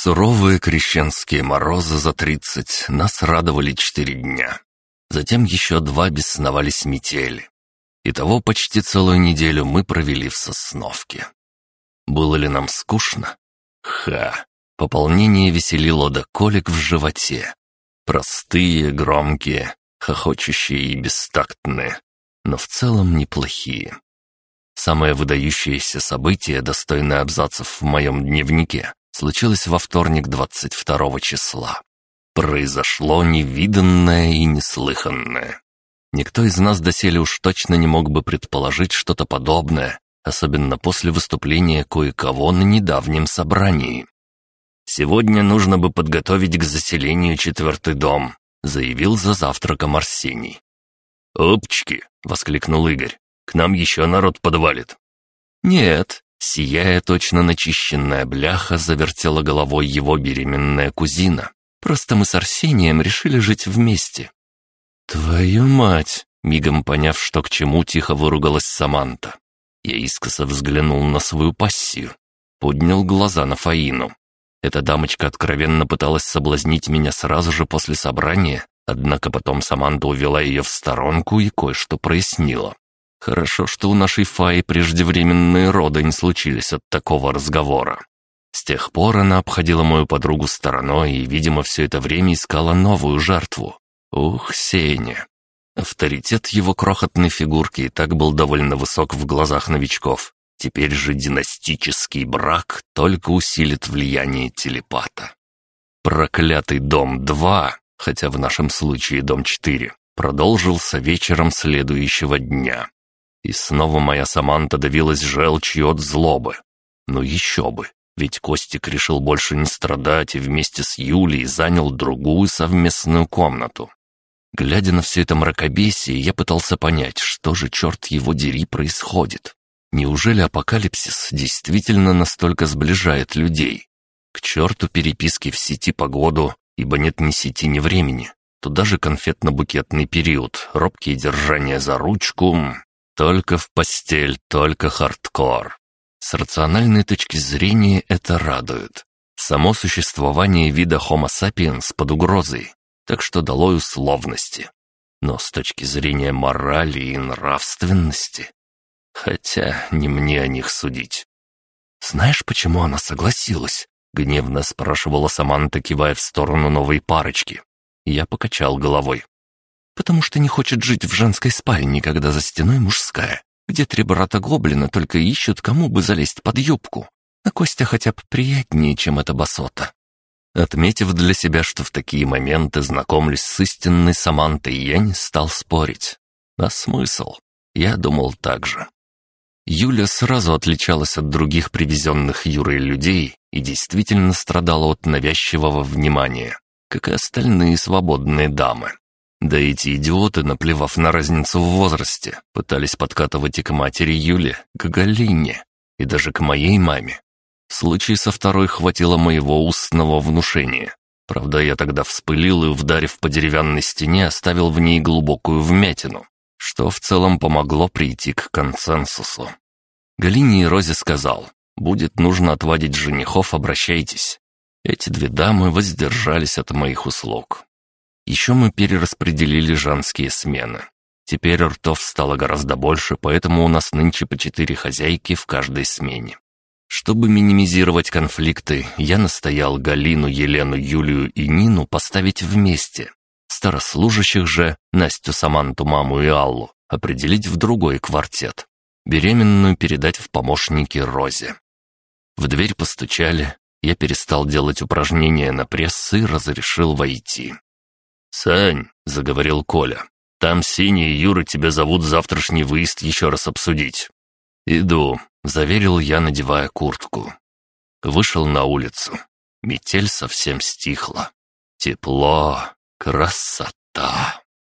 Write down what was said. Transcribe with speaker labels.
Speaker 1: Суровые крещенские морозы за тридцать нас радовали четыре дня. Затем еще два бесновались метели. Итого почти целую неделю мы провели в Сосновке. Было ли нам скучно? Ха! Пополнение веселило до колик в животе. Простые, громкие, хохочущие и бестактные, но в целом неплохие. Самое выдающееся событие, достойное абзацев в моем дневнике, случилось во вторник 22 числа. Произошло невиданное и неслыханное. Никто из нас доселе уж точно не мог бы предположить что-то подобное, особенно после выступления кое-кого на недавнем собрании. «Сегодня нужно бы подготовить к заселению четвертый дом», заявил за завтраком Арсений. «Опчики!» — воскликнул Игорь. «К нам еще народ подвалит». «Нет», — сияя точно начищенная бляха, завертела головой его беременная кузина. «Просто мы с Арсением решили жить вместе». «Твою мать!» — мигом поняв, что к чему, тихо выругалась Саманта. Я искоса взглянул на свою пассию, поднял глаза на Фаину. Эта дамочка откровенно пыталась соблазнить меня сразу же после собрания, однако потом Саманта увела ее в сторонку и кое-что прояснила. Хорошо, что у нашей Фаи преждевременные роды не случились от такого разговора. С тех пор она обходила мою подругу стороной и, видимо, все это время искала новую жертву. Ух, Сеня. Авторитет его крохотной фигурки и так был довольно высок в глазах новичков. Теперь же династический брак только усилит влияние телепата. Проклятый дом 2, хотя в нашем случае дом 4, продолжился вечером следующего дня. И снова моя Саманта давилась желчью от злобы. Но еще бы, ведь Костик решил больше не страдать и вместе с Юлей занял другую совместную комнату. Глядя на все это мракобесие, я пытался понять, что же, черт его дери, происходит. Неужели апокалипсис действительно настолько сближает людей? К черту переписки в сети погоду, ибо нет ни сети, ни времени. Туда же конфетно-букетный период, робкие держания за ручку. Только в постель, только хардкор. С рациональной точки зрения это радует. Само существование вида Homo sapiens под угрозой, так что долой условности. Но с точки зрения морали и нравственности Хотя не мне о них судить. «Знаешь, почему она согласилась?» — гневно спрашивала Саманта, кивая в сторону новой парочки. Я покачал головой. «Потому что не хочет жить в женской спальне, когда за стеной мужская, где три брата-гоблина только ищут, кому бы залезть под юбку. А Костя хотя бы приятнее, чем эта басота». Отметив для себя, что в такие моменты знакомлюсь с истинной Самантой, я не стал спорить. А смысл? Я думал так же. Юля сразу отличалась от других привезенных Юрой людей и действительно страдала от навязчивого внимания, как и остальные свободные дамы. Да эти идиоты, наплевав на разницу в возрасте, пытались подкатывать и к матери Юли, к Галине, и даже к моей маме. В случае со второй хватило моего устного внушения. Правда, я тогда вспылил и, вдарив по деревянной стене, оставил в ней глубокую вмятину что в целом помогло прийти к консенсусу. Галине и Розе сказал, будет нужно отводить женихов, обращайтесь. Эти две дамы воздержались от моих услуг. Еще мы перераспределили женские смены. Теперь ртов стало гораздо больше, поэтому у нас нынче по четыре хозяйки в каждой смене. Чтобы минимизировать конфликты, я настоял Галину, Елену, Юлию и Нину поставить вместе, Старослужащих же, Настю, Саманту, маму и Аллу, определить в другой квартет. Беременную передать в помощники Розе. В дверь постучали, я перестал делать упражнения на пресс и разрешил войти. «Сань», — заговорил Коля, — «там Синий и Юра тебя зовут завтрашний выезд еще раз обсудить». «Иду», — заверил я, надевая куртку. Вышел на улицу. Метель совсем стихла. Тепло, Красота!